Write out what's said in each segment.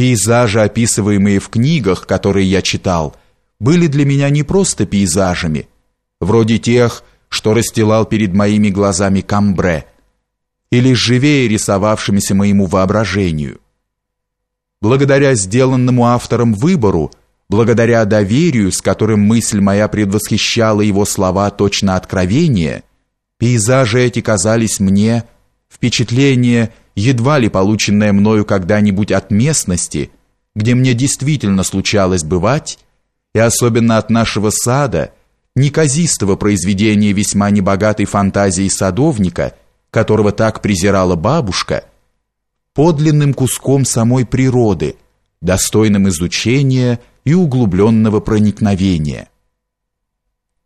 Пейзажи, описываемые в книгах, которые я читал, были для меня не просто пейзажами, вроде тех, что расстилал перед моими глазами Камбре, или живее рисовавшимися моему воображению. Благодаря сделанному автором выбору, благодаря доверию, с которым мысль моя предвосхищала его слова точно откровения, пейзажи эти казались мне впечатление, едва ли полученное мною когда-нибудь от местности, где мне действительно случалось бывать, и особенно от нашего сада, неказистого произведения весьма небогатой фантазии садовника, которого так презирала бабушка, подлинным куском самой природы, достойным изучения и углубленного проникновения.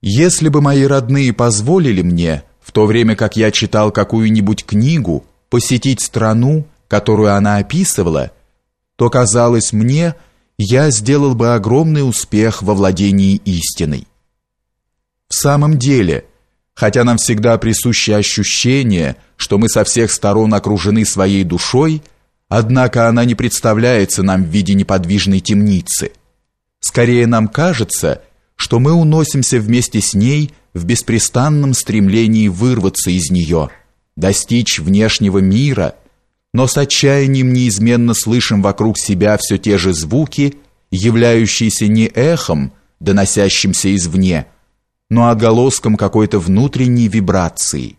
Если бы мои родные позволили мне, то время как я читал какую-нибудь книгу, посетить страну, которую она описывала, то казалось мне, я сделал бы огромный успех во владении истиной. В самом деле, хотя нам всегда присуще ощущение, что мы со всех сторон окружены своей душой, однако она не представляется нам в виде неподвижной темницы. Скорее нам кажется, что мы уносимся вместе с ней в беспрестанном стремлении вырваться из нее, достичь внешнего мира – но с отчаянием неизменно слышим вокруг себя все те же звуки, являющиеся не эхом, доносящимся извне, но отголоском какой-то внутренней вибрации.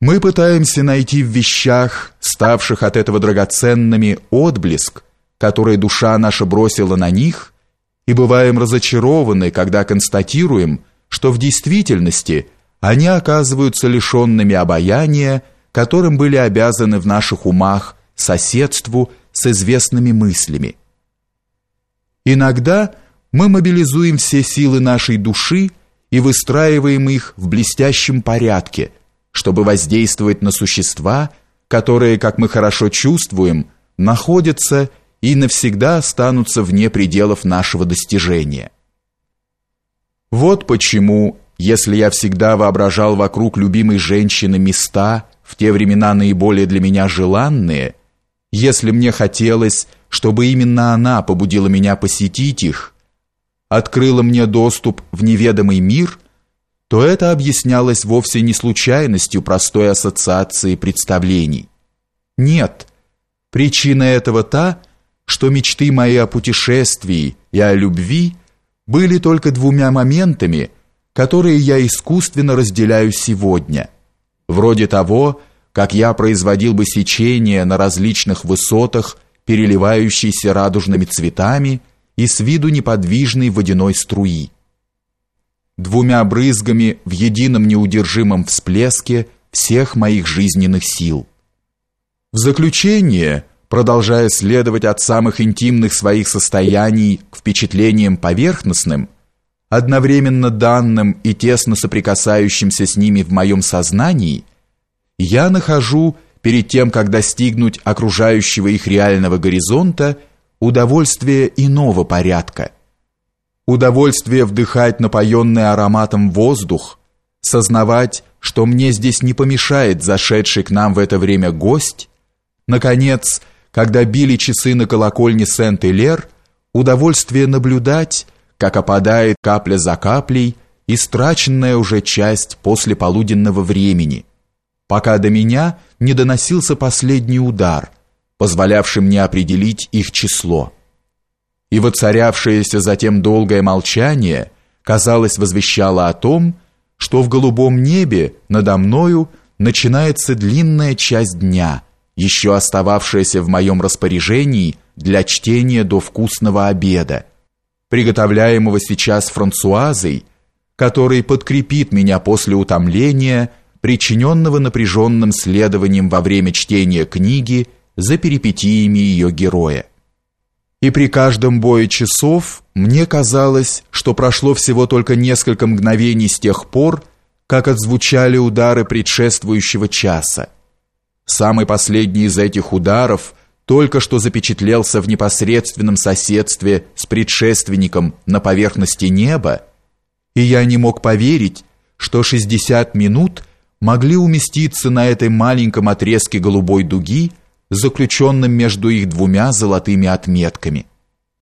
Мы пытаемся найти в вещах, ставших от этого драгоценными, отблеск, который душа наша бросила на них, и бываем разочарованы, когда констатируем, что в действительности они оказываются лишенными обаяния, которым были обязаны в наших умах соседству с известными мыслями. Иногда мы мобилизуем все силы нашей души и выстраиваем их в блестящем порядке, чтобы воздействовать на существа, которые, как мы хорошо чувствуем, находятся и навсегда останутся вне пределов нашего достижения. Вот почему, если я всегда воображал вокруг любимой женщины места, в те времена наиболее для меня желанные, если мне хотелось, чтобы именно она побудила меня посетить их, открыла мне доступ в неведомый мир, то это объяснялось вовсе не случайностью простой ассоциации представлений. Нет, причина этого та, что мечты мои о путешествии и о любви были только двумя моментами, которые я искусственно разделяю сегодня – вроде того, как я производил бы сечение на различных высотах, переливающиеся радужными цветами и с виду неподвижной водяной струи. Двумя брызгами в едином неудержимом всплеске всех моих жизненных сил. В заключение, продолжая следовать от самых интимных своих состояний к впечатлениям поверхностным, одновременно данным и тесно соприкасающимся с ними в моем сознании, я нахожу, перед тем, как достигнуть окружающего их реального горизонта, удовольствие иного порядка. Удовольствие вдыхать напоенный ароматом воздух, сознавать, что мне здесь не помешает зашедший к нам в это время гость, наконец, когда били часы на колокольне Сент-Илер, удовольствие наблюдать, как опадает капля за каплей истраченная уже часть после полуденного времени, пока до меня не доносился последний удар, позволявший мне определить их число. И воцарявшееся затем долгое молчание, казалось, возвещало о том, что в голубом небе надо мною начинается длинная часть дня, еще остававшаяся в моем распоряжении для чтения до вкусного обеда, приготовляемого сейчас Франсуазой, который подкрепит меня после утомления, причиненного напряженным следованием во время чтения книги за перипетиями ее героя. И при каждом бое часов мне казалось, что прошло всего только несколько мгновений с тех пор, как отзвучали удары предшествующего часа. Самый последний из этих ударов только что запечатлелся в непосредственном соседстве с предшественником на поверхности неба, и я не мог поверить, что 60 минут могли уместиться на этой маленьком отрезке голубой дуги, заключенным между их двумя золотыми отметками.